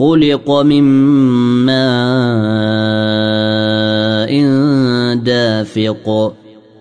خلق من ماء دافق